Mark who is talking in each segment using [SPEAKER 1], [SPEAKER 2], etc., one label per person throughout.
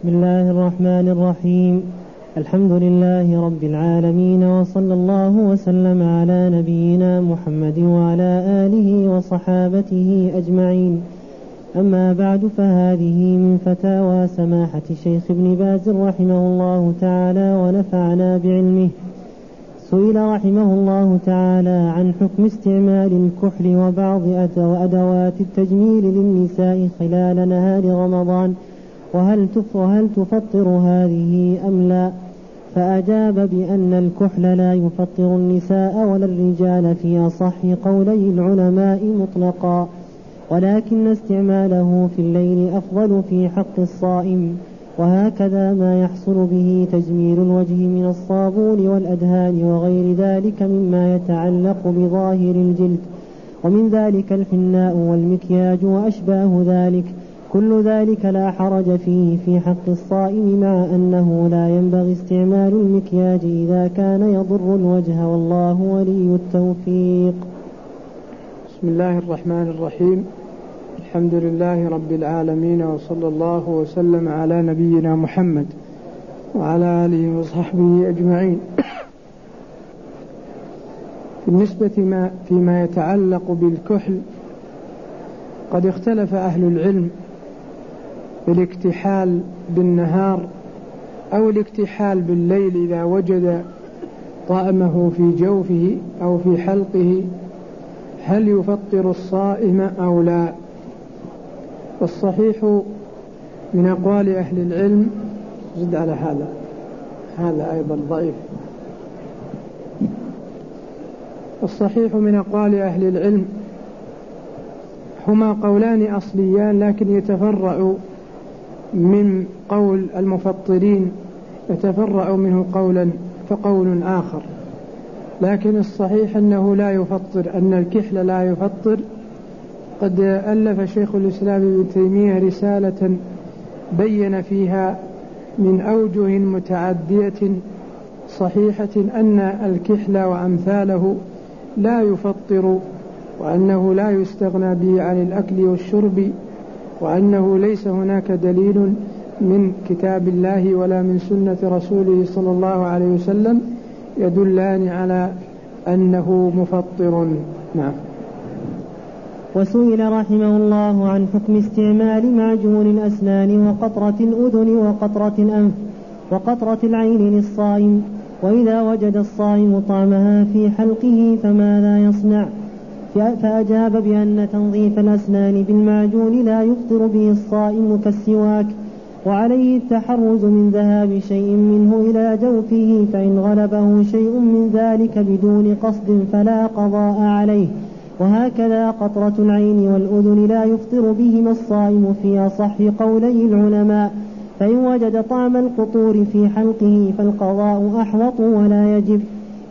[SPEAKER 1] بسم الله الرحمن الرحيم. الحمد لله رب العالمين وصلى الله وسلم على نبينا محمد وعلى آله وصحابته أجمعين. أما بعد فهذه من فتاوى سماحة الشيخ ابن باز رحمه الله تعالى ونفعنا بعلمه. سئل رحمه الله تعالى عن حكم استعمال الكحل وبعض أدوات التجميل للنساء خلال نهار رمضان. وهل وهل تفطر هذه أم لا؟ فأجاب بأن الكحل لا يفطر النساء ولا الرجال في أصح قولي العلماء مطلقا ولكن استعماله في الليل أفضل في حق الصائم. وهكذا ما يحصل به تجميل الوجه من الصابون والأدهان وغير ذلك مما يتعلق بظاهر الجلد. ومن ذلك الحناء والمكياج وأشباه ذلك. كل ذلك لا حرج فيه في حق الصائم مع أنه لا ينبغي استعمال المكياج إذا كان يضر الوجه والله ولي التوفيق.
[SPEAKER 2] بسم الله الرحمن الرحيم. الحمد لله رب العالمين وصلى الله وسلم على نبينا محمد وعلى آله وصحبه أجمعين. بالنسبة ما فيما يتعلق بالكحل قد اختلف أهل العلم الاكتحال بالنهار أو الاكتحال بالليل إذا وجد طعمه في جوفه أو في حلقه هل يفطر الصائم أو لا؟ والصحيح من أقوال أهل العلم زد على هذا. هذا أيضا ضعيف. الصحيح من أقوال أهل العلم هما قولان أصليان لكن يتفرع من قول المفطرين يتفرع منه قولا فقول آخر. لكن الصحيح أنه لا يفطر أن الكحل لا يفطر. قد ألف شيخ الإسلام ابن تيمية رسالة بين فيها من أوجه متعدية صحيحة أن الكحل وأمثاله لا يفطر وأنه لا يستغنى به عن الأكل والشرب وأنه ليس هناك دليل من كتاب الله ولا من سنة رسوله صلى الله عليه وسلم يدلان على أنه مفطر. نعم.
[SPEAKER 1] وسئل رحمه الله عن حكم استعمال معجون الأسنان وقطرة الأذن وقطرة الأنف وقطرة العين للصائم وإذا وجد الصائم طعمها في حلقه فماذا يصنع. فأجاب بأن تنظيف الأسنان بالمعجون لا يفطر به الصائم كالسواك وعليه التحرز من ذهاب شيء منه إلى جوفه فإن غلبه شيء من ذلك بدون قصد فلا قضاء عليه. وهكذا قطرة العين والأذن لا يفطر بهما الصائم في أصح قولي العلماء فإن وجد طعم القطور في حلقه فالقضاء أحوط ولا يجب.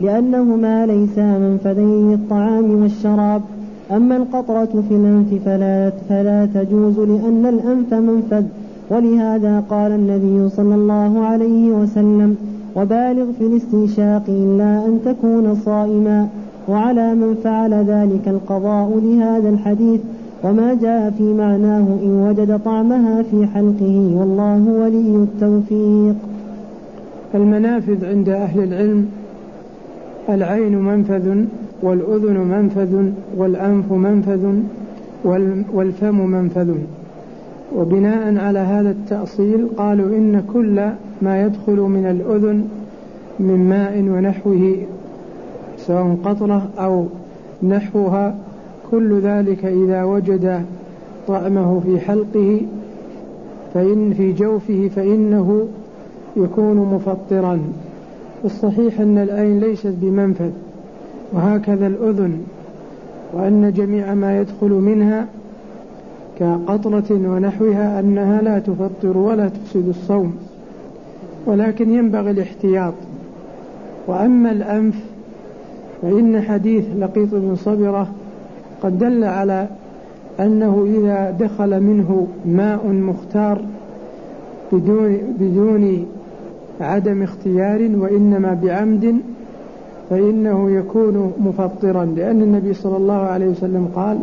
[SPEAKER 1] لأنهما ليسا منفذين للطعام والشراب. أما القطرة في الأنف فلا, فلا تجوز لأن الأنف منفذ. ولهذا قال النبي صلى الله عليه وسلم وبالغ في الاستنشاق إلا أن تكون صائما. وعلى من فعل ذلك القضاء لهذا الحديث. وما جاء في معناه إن وجد طعمها في حلقه والله ولي التوفيق.
[SPEAKER 2] المنافذ عند أهل العلم العين منفذ والأذن منفذ والأنف منفذ والفم منفذ. وبناء على هذا التأصيل قالوا إن كل ما يدخل من الأذن من ماء ونحوه سواء قطرة أو نحوها كل ذلك إذا وجد طعمه في حلقه فإن في جوفه فإنه يكون مفطرا. الصحيح أن العين ليست بمنفذ وهكذا الأذن وأن جميع ما يدخل منها كقطرة ونحوها أنها لا تفطر ولا تفسد الصوم ولكن ينبغي الاحتياط. وأما الأنف فإن حديث لقيط بن صبرة قد دل على أنه إذا دخل منه ماء مختار بدون بدون عدم اختيار وإنما بعمد فإنه يكون مفطرا لأن النبي صلى الله عليه وسلم قال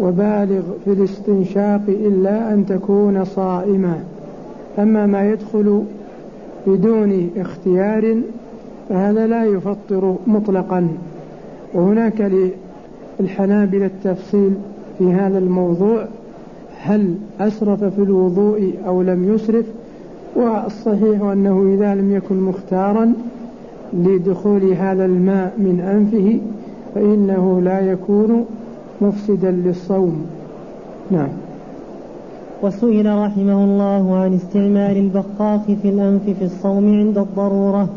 [SPEAKER 2] وبالغ في الاستنشاق إلا أن تكون صائما. أما ما يدخل بدون اختيار فهذا لا يفطر مطلقا. وهناك للحنابلة التفصيل في هذا الموضوع هل أسرف في الوضوء أو لم يسرف؟ والصحيح أنه إذا لم يكن مختارا لدخول هذا الماء من أنفه فإنه لا يكون مفسدا للصوم. نعم.
[SPEAKER 1] وسئل رحمه الله عن استعمال البخاخ في الأنف في الصوم عند الضرورة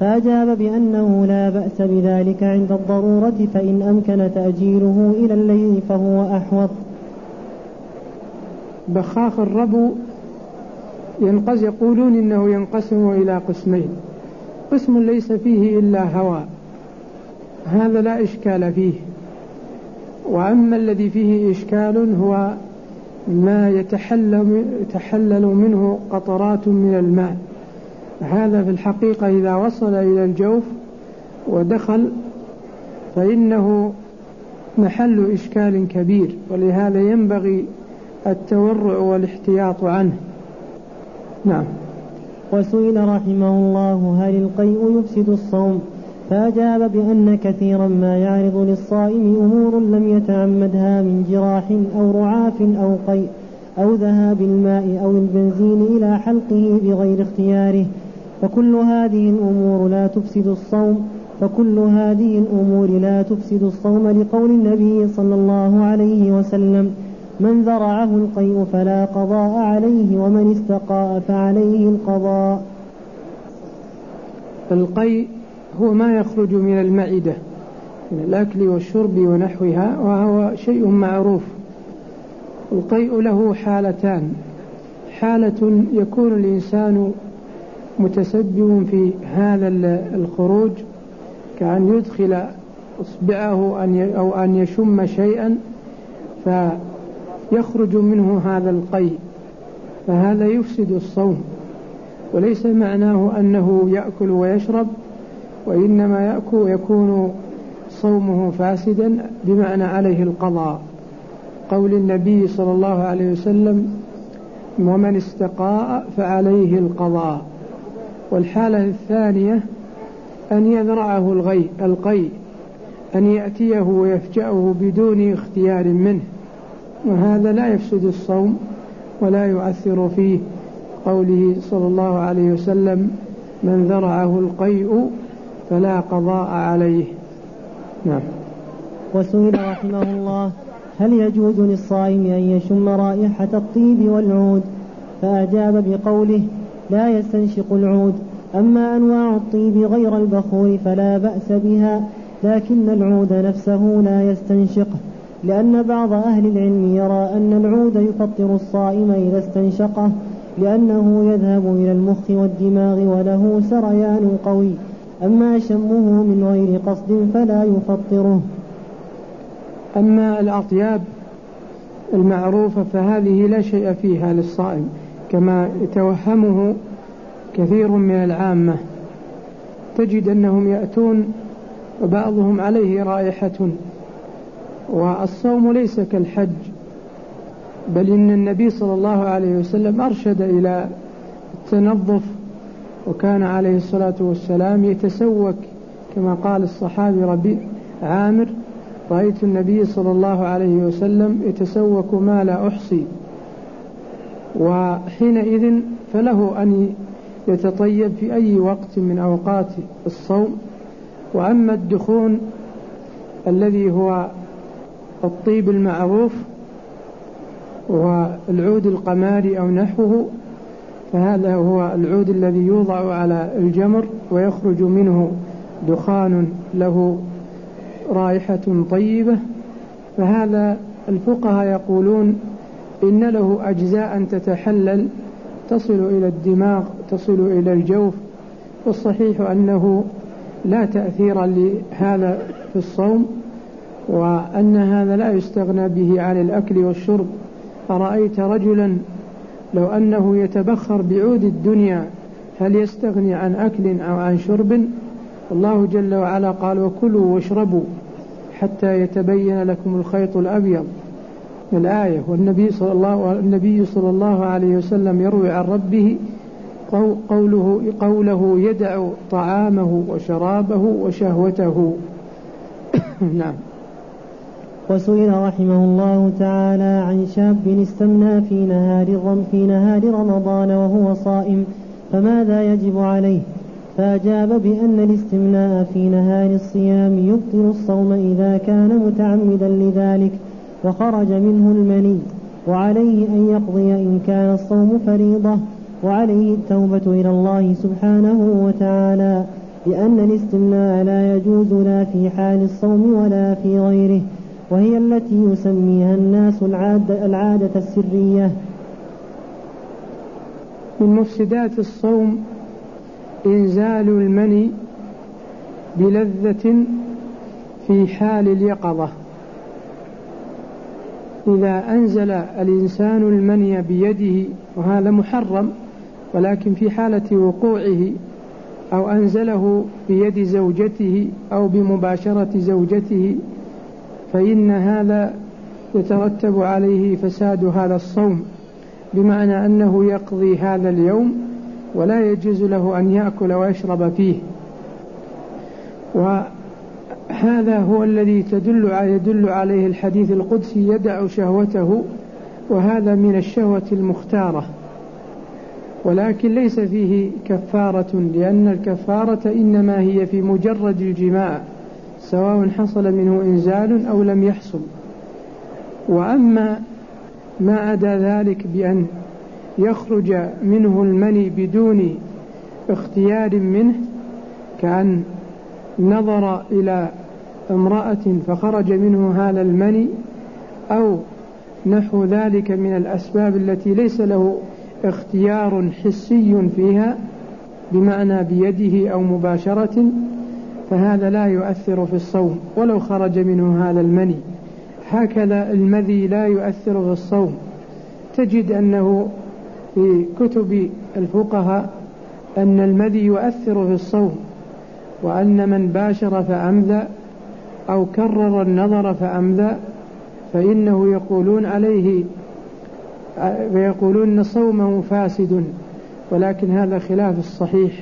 [SPEAKER 1] فأجاب بأنه لا بأس بذلك عند الضرورة فإن أمكن تأجيله إلى الليل فهو أحوط.
[SPEAKER 2] بخاخ الربو ينقز يقولون إنه ينقسم إلى قسمين. قسم ليس فيه إلا هواء هذا لا إشكال فيه. وأما الذي فيه إشكال هو ما يتحلل, يتحلل منه قطرات من الماء. هذا في الحقيقة إذا وصل إلى الجوف ودخل فإنه محل إشكال كبير. ولهذا ينبغي التورع والاحتياط عنه. نعم.
[SPEAKER 1] وسئل رحمه الله هل القيء يفسد الصوم؟ فأجاب بأن كثيرا ما يعرض للصائم أمور لم يتعمدها من جراح أو رعاف أو قيء أو ذهاب الماء أو البنزين إلى حلقه بغير اختياره. فكل هذه الأمور لا تفسد الصوم فكل هذه الأمور لا تفسد الصوم لقول النبي صلى الله عليه وسلم. من ذرعه القيء فلا قضاء عليه ومن استقاء فعليه القضاء.
[SPEAKER 2] القيء هو ما يخرج من المعدة من الأكل والشرب ونحوها وهو شيء معروف. القيء له حالتان. حالة يكون الإنسان متسبب في هذا الخروج كأن يدخل إصبعه أو أن يشم شيئا فيخرج منه هذا القيء فهذا يفسد الصوم. وليس معناه أنه يأكل ويشرب وإنما يأكل يكون صومه فاسدا بمعنى عليه القضاء. قول النبي صلى الله عليه وسلم ومن استقاء فعليه القضاء والحالة الثانية أن يذرعه الغي القي أن يأتيه ويفجأه بدون اختيار منه. وهذا لا يفسد الصوم ولا يؤثر فيه قوله صلى الله عليه وسلم من ذرعه القيء فلا قضاء عليه نعم.
[SPEAKER 1] وسئل رحمه الله هل يجوز للصائم أن يشم رائحة الطيب والعود؟ فأجاب بقوله لا يستنشق العود أما أنواع الطيب غير البخور فلا بأس بها لكن العود نفسه لا يستنشقه لأن بعض أهل العلم يرى أن العود يفطر الصائم إذا استنشقه لأنه يذهب إلى المخ والدماغ وله سريان قوي. أما شمه من غير قصد فلا يفطره.
[SPEAKER 2] أما الأطياب المعروفة فهذه لا شيء فيها للصائم كما يتوهمه كثير من العامة. تجد أنهم يأتون وبعضهم عليه رائحة. والصوم ليس كالحج بل إن النبي صلى الله عليه وسلم أرشد إلى التنظف وكان عليه الصلاة والسلام يتسوك كما قال الصحابي ربيع عامر رأيت النبي صلى الله عليه وسلم يتسوك ما لا أحصي وحينئذ فله أن يتطيب في أي وقت من أوقات الصوم وأما الدخون الذي هو الطيب المعروف والعود القماري أو نحوه فهذا هو العود الذي يوضع على الجمر ويخرج منه دخان له رائحة طيبة. فهذا الفقهاء يقولون إن له أجزاء تتحلل تصل إلى الدماغ تصل إلى الجوف. والصحيح أنه لا تأثير لهذا في الصوم. وأن هذا لا يستغنى به عن الأكل والشرب. أرأيت رجلا لو أنه يتبخر بعود الدنيا هل يستغني عن أكل أو عن شرب؟ الله جل وعلا قال وكلوا واشربوا حتى يتبين لكم الخيط الأبيض. الآية والنبي صلى الله والنبي صلى الله عليه وسلم يروي عن ربه قوله قوله يدع طعامه وشرابه وشهوته. نعم.
[SPEAKER 1] وسئل رحمه الله تعالى عن شاب استمنى في نهار في نهار رمضان وهو صائم فماذا يجب عليه؟ فأجاب بأن الاستمناء في نهار الصيام يبطل الصوم إذا كان متعمدا لذلك وخرج منه المني وعليه أن يقضي إن كان الصوم فريضة وعليه التوبة إلى الله سبحانه وتعالى لأن الاستمناء لا يجوز لا في حال الصوم ولا في غيره. وهي التي يسميها الناس العادة, العادة السرية.
[SPEAKER 2] من مفسدات الصوم إنزال المني بلذة في حال اليقظة. إذا أنزل الإنسان المني بيده وهذا محرم ولكن في حالة وقوعه أو أنزله بيد زوجته أو بمباشرة زوجته فإن هذا يترتب عليه فساد هذا الصوم بمعنى أنه يقضي هذا اليوم ولا يجوز له أن يأكل ويشرب فيه. وهذا هو الذي تدل يدل عليه الحديث القدسي يدع شهوته وهذا من الشهوة المختارة. ولكن ليس فيه كفارة لأن الكفارة إنما هي في مجرد الجماع. سواء حصل منه إنزال أو لم يحصل. وأما ما عدا ذلك بأن يخرج منه المني بدون اختيار منه كأن نظر إلى امرأة فخرج منه هذا المني أو نحو ذلك من الأسباب التي ليس له اختيار حسي فيها بمعنى بيده أو مباشرة فهذا لا يؤثر في الصوم ولو خرج منه هذا المني. هكذا المذي لا يؤثر في الصوم. تجد أنه في كتب الفقهاء أن المذي يؤثر في الصوم وأن من باشر فأمذى أو كرر النظر فأمذى فإنه يقولون عليه فيقولون صومه فاسد ولكن هذا خلاف الصحيح.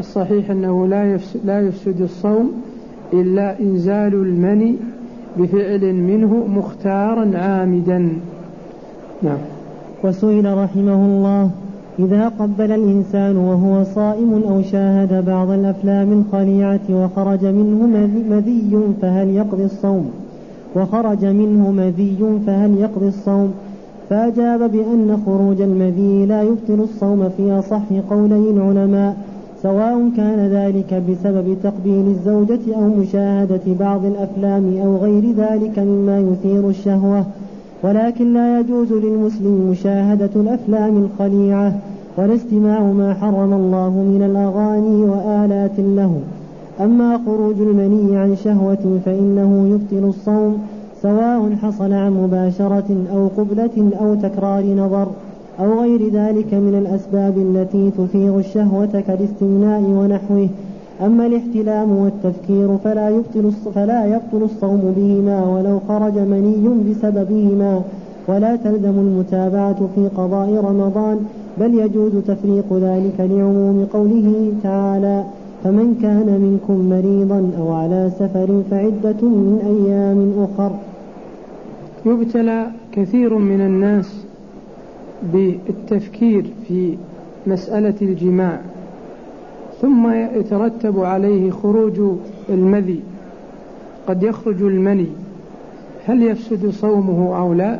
[SPEAKER 2] الصحيح أنه لا يفسد, لا يفسد الصوم إلا إنزال المني بفعل منه مختارا عامدا. نعم.
[SPEAKER 1] وسئل رحمه الله إذا قبل الإنسان وهو صائم أو شاهد بعض الأفلام الخليعة وخرج منه مذي فهل يقضي الصوم؟ وخرج منه مذي فهل يقضي الصوم؟ فأجاب بأن خروج المذي لا يبطل الصوم في أصح قولي العلماء سواء كان ذلك بسبب تقبيل الزوجة أو مشاهدة بعض الأفلام أو غير ذلك مما يثير الشهوة ولكن لا يجوز للمسلم مشاهدة الأفلام الخليعة ولا استماع ما حرم الله من الأغاني وآلات له. أما خروج المني عن شهوة فإنه يبطل الصوم سواء حصل عن مباشرة أو قبلة أو تكرار نظر. أو غير ذلك من الأسباب التي تثير الشهوة كالاستمناء ونحوه. أما الاحتلام والتفكير فلا يبطل فلا يبطل الصوم بهما ولو خرج مني بسببهما. ولا تلزم المتابعة في قضاء رمضان بل يجوز تفريق ذلك لعموم قوله تعالى فمن كان منكم مريضا أو على سفر فعدة من أيام أخر.
[SPEAKER 2] يبتلى كثير من الناس بالتفكير في مسألة الجماع ثم يترتب عليه خروج المذي قد يخرج المني. هل يفسد صومه أو لا؟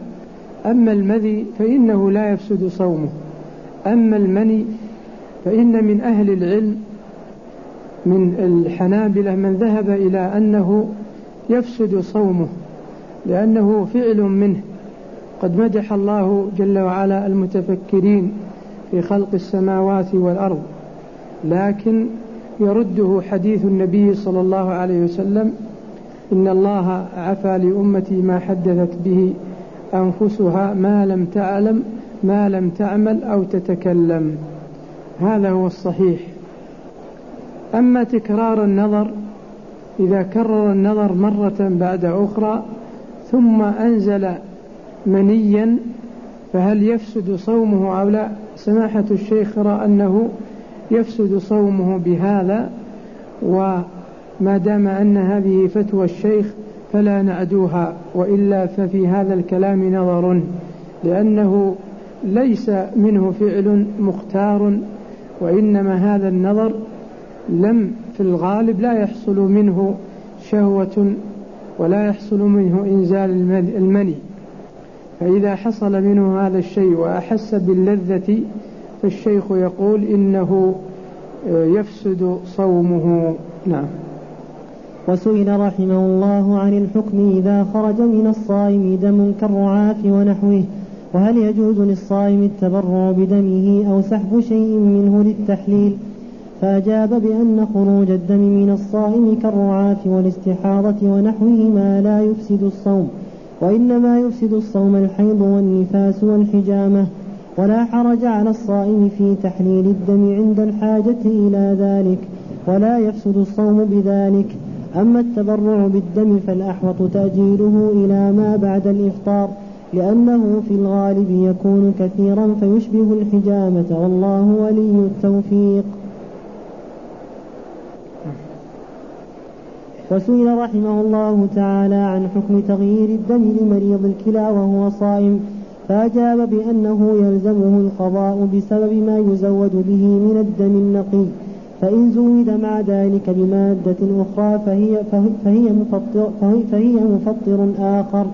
[SPEAKER 2] أما المذي فإنه لا يفسد صومه. أما المني فإن من أهل العلم من الحنابلة من ذهب إلى أنه يفسد صومه لأنه فعل منه. قد مدح الله جل وعلا المتفكرين في خلق السماوات والأرض لكن يرده حديث النبي صلى الله عليه وسلم إن الله عفى لأمتي ما حدثت به أنفسها ما لم تعلم ما لم تعمل أو تتكلم. هذا هو الصحيح. أما تكرار النظر إذا كرر النظر مرة بعد أخرى ثم أنزل منيا فهل يفسد صومه أو لا؟ سماحة الشيخ رأى أنه يفسد صومه بهذا وما دام أن هذه فتوى الشيخ فلا نعدوها وإلا ففي هذا الكلام نظر لأنه ليس منه فعل مختار وإنما هذا النظر لم في الغالب لا يحصل منه شهوة ولا يحصل منه إنزال المني. فإذا حصل منه هذا الشيء وأحس باللذة فالشيخ يقول إنه آه، يفسد صومه. نعم.
[SPEAKER 1] وسئل رحمه الله عن الحكم إذا خرج من الصائم دم كالرعاف ونحوه وهل يجوز للصائم التبرع بدمه أو سحب شيء منه للتحليل؟ فأجاب بأن خروج الدم من الصائم كالرعاف والاستحاضة ونحوهما لا يفسد الصوم. وإنما يفسد الصوم الحيض والنفاس والحجامة ولا حرج على الصائم في تحليل الدم عند الحاجة إلى ذلك ولا يفسد الصوم بذلك. أما التبرع بالدم فالأحوط تأجيله إلى ما بعد الإفطار لأنه في الغالب يكون كثيرا فيشبه الحجامة والله ولي التوفيق. وسئل رحمه الله تعالى عن حكم تغيير الدم لمريض الكلى وهو صائم فأجاب بأنه يلزمه القضاء بسبب ما يزود به من الدم النقي فإن زود مع ذلك بمادة أخرى فهي فهي مفطر فهي مفطر آخر.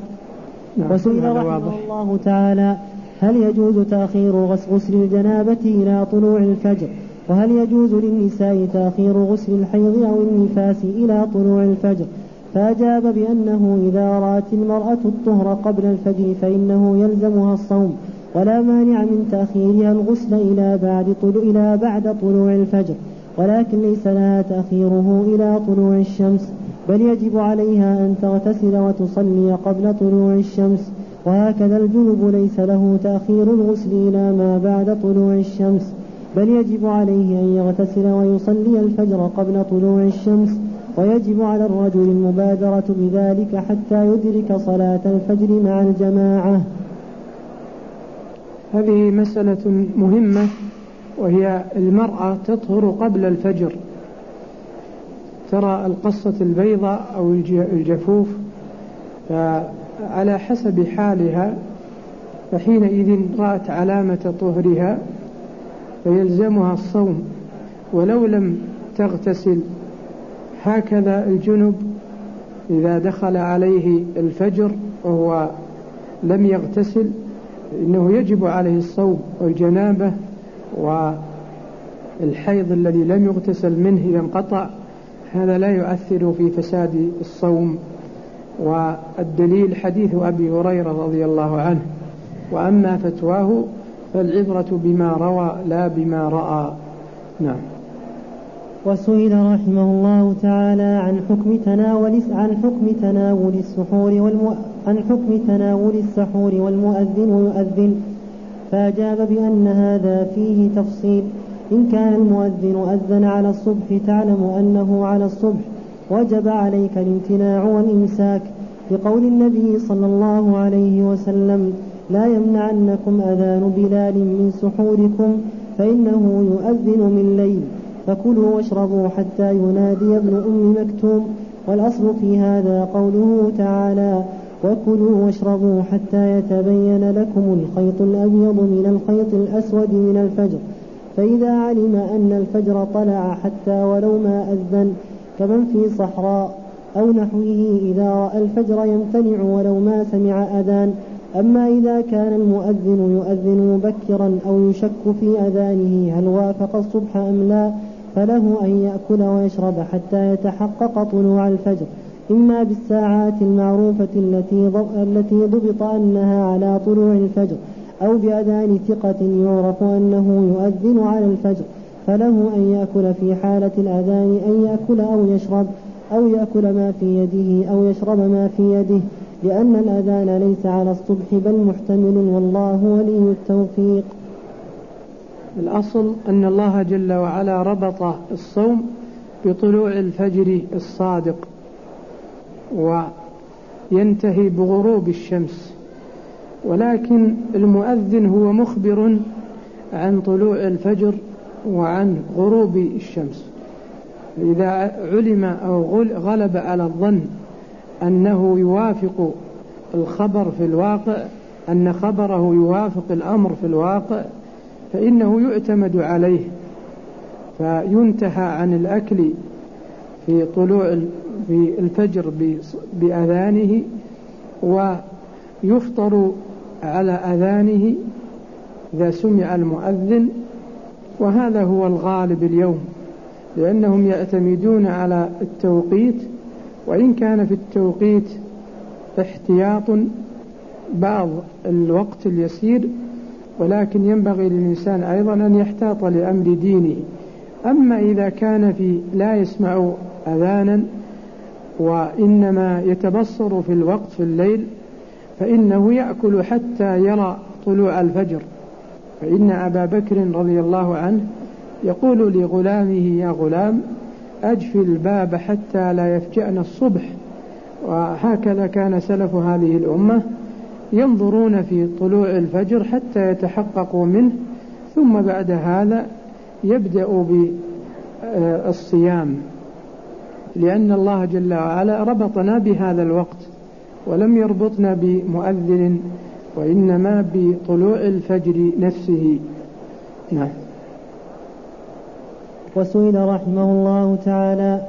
[SPEAKER 1] نعم وسئل رحمه الله تعالى هل يجوز تأخير غسل الجنابة إلى طلوع الفجر؟ وهل يجوز للنساء تأخير غسل الحيض أو النفاس إلى طلوع الفجر؟ فأجاب بأنه إذا رأت المرأة الطهر قبل الفجر فإنه يلزمها الصوم ولا مانع من تأخيرها الغسل إلى بعد طلوع إلى بعد طلوع الفجر ولكن ليس لها تأخيره إلى طلوع الشمس بل يجب عليها أن تغتسل وتصلي قبل طلوع الشمس وهكذا الجنب ليس له تأخير الغسل إلى ما بعد طلوع الشمس. بل يجب عليه أن يغتسل ويصلي الفجر قبل طلوع الشمس ويجب على الرجل المبادرة بذلك حتى يدرك صلاة الفجر مع الجماعة.
[SPEAKER 2] هذه مسألة مهمة وهي المرأة تطهر قبل الفجر. ترى القصة البيضاء أو الجفوف فعلى حسب حالها فحينئذ رأت علامة طهرها فيلزمها الصوم ولو لم تغتسل. هكذا الجنب إذا دخل عليه الفجر وهو لم يغتسل إنه يجب عليه الصوم والجنابة والحيض الذي لم يغتسل منه إذا انقطع. هذا لا يؤثر في فساد الصوم. والدليل حديث أبي هريرة رضي الله عنه. وأما فتواه فالعبرة بما روى لا بما رأى. نعم.
[SPEAKER 1] وسئل رحمه الله تعالى عن حكم تناول عن حكم تناول السحور والمؤ... عن حكم تناول السحور والمؤذن يؤذن فأجاب بأن هذا فيه تفصيل. إن كان المؤذن أذن على الصبح تعلم أنه على الصبح وجب عليك الامتناع والإمساك لقول النبي صلى الله عليه وسلم لا يمنعنكم أذان بلال من سحوركم فإنه يؤذن من ليل. فكلوا واشربوا حتى ينادي ابن أم مكتوم. والأصل في هذا قوله تعالى وكلوا واشربوا حتى يتبين لكم الخيط الأبيض من الخيط الأسود من الفجر. فإذا علم أن الفجر طلع حتى ولو ما أذن كمن في صحراء أو نحوه إذا رأى الفجر يمتنع ولو ما سمع أذان أما إذا كان المؤذن يؤذن مبكرا أو يشك في أذانه هل وافق الصبح أم لا؟ فله أن يأكل ويشرب حتى يتحقق طلوع الفجر. إما بالساعات المعروفة التي التي ضبط أنها على طلوع الفجر أو بأذان ثقة يعرف أنه يؤذن على الفجر. فله أن يأكل في حالة الأذان أن يأكل أو يشرب أو يأكل ما في يده أو يشرب ما في يده. لأن الأذان ليس على الصبح بل محتمل والله ولي التوفيق.
[SPEAKER 2] الأصل أن الله جل وعلا ربط الصوم بطلوع الفجر الصادق وينتهي بغروب الشمس ولكن المؤذن هو مخبر عن طلوع الفجر وعن غروب الشمس. إذا علم أو غلب على الظن أنه يوافق الخبر في الواقع أن خبره يوافق الأمر في الواقع فإنه يعتمد عليه فينتهى عن الأكل في طلوع في الفجر بأذانه ويفطر على أذانه إذا سمع المؤذن وهذا هو الغالب اليوم لأنهم يعتمدون على التوقيت وإن كان في التوقيت احتياط بعض الوقت اليسير ولكن ينبغي للإنسان أيضا أن يحتاط لأمر دينه. أما إذا كان في لا يسمع أذانا وإنما يتبصر في الوقت في الليل فإنه يأكل حتى يرى طلوع الفجر. فإن أبا بكر رضي الله عنه يقول لغلامه يا غلام أجفي الباب حتى لا يفجأنا الصبح. وهكذا كان سلف هذه الأمة ينظرون في طلوع الفجر حتى يتحققوا منه. ثم بعد هذا يبدأ بالصيام. لأن الله جل وعلا ربطنا بهذا الوقت ولم يربطنا بمؤذن وإنما بطلوع الفجر نفسه. نعم.
[SPEAKER 1] وسئل رحمه الله تعالى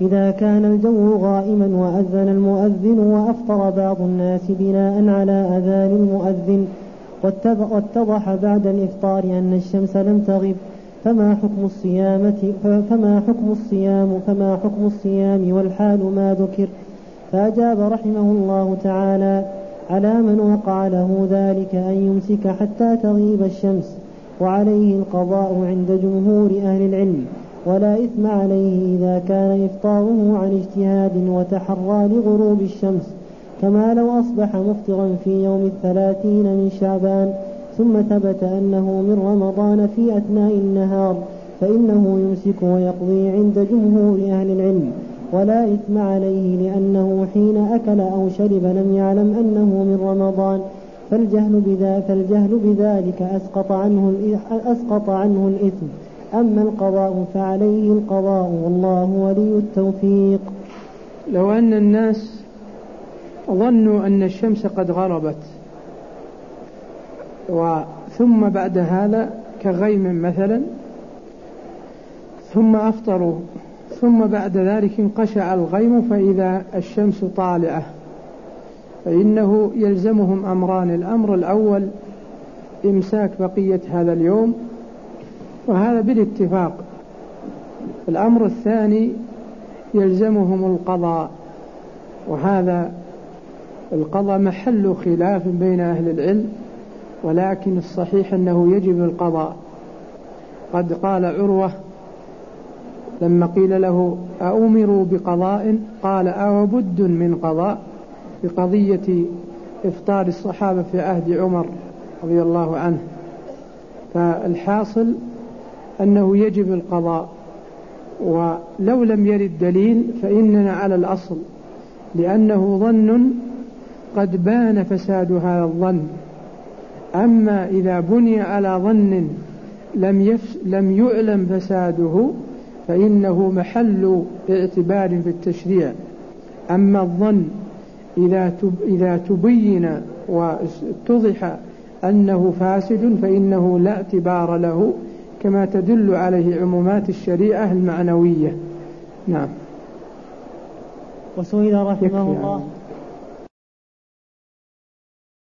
[SPEAKER 1] إذا كان الجو غائما وأذن المؤذن وأفطر بعض الناس بناء على أذان المؤذن واتضح بعد الإفطار أن الشمس لم تغب فما حكم الصيام فما حكم الصيام فما حكم الصيام والحال ما ذكر؟ فأجاب رحمه الله تعالى على من وقع له ذلك أن يمسك حتى تغيب الشمس. وعليه القضاء عند جمهور أهل العلم ولا إثم عليه إذا كان إفطاره عن اجتهاد وتحرى لغروب الشمس كما لو أصبح مفطرا في يوم الثلاثين من شعبان ثم ثبت أنه من رمضان في أثناء النهار فإنه يمسك ويقضي عند جمهور أهل العلم ولا إثم عليه لأنه حين أكل أو شرب لم يعلم أنه من رمضان فالجهل بذا فالجهل بذلك أسقط عنه أسقط عنه الإثم. أما القضاء فعليه القضاء والله ولي التوفيق.
[SPEAKER 2] لو أن الناس ظنوا أن الشمس قد غربت ثم بعد هذا كغيم مثلا ثم أفطروا ثم بعد ذلك انقشع الغيم فإذا الشمس طالعة. فإنه يلزمهم أمران الأمر الأول إمساك بقية هذا اليوم وهذا بالاتفاق. الأمر الثاني يلزمهم القضاء وهذا القضاء محل خلاف بين أهل العلم ولكن الصحيح أنه يجب القضاء. قد قال عروة لما قيل له أأمروا بقضاء؟ قال أو بد من قضاء؟ بقضية إفطار الصحابة في عهد عمر رضي الله عنه. فالحاصل أنه يجب القضاء ولو لم يرد دليل فإننا على الأصل لأنه ظن قد بان فساد هذا الظن. أما إذا بني على ظن لم, يفس لم يعلم فساده فإنه محل اعتبار في التشريع. أما الظن إذا تبين واتضح أنه فاسد فإنه لا اعتبار له كما تدل عليه عمومات الشريعة المعنوية. نعم.
[SPEAKER 1] وسئل رحمه الله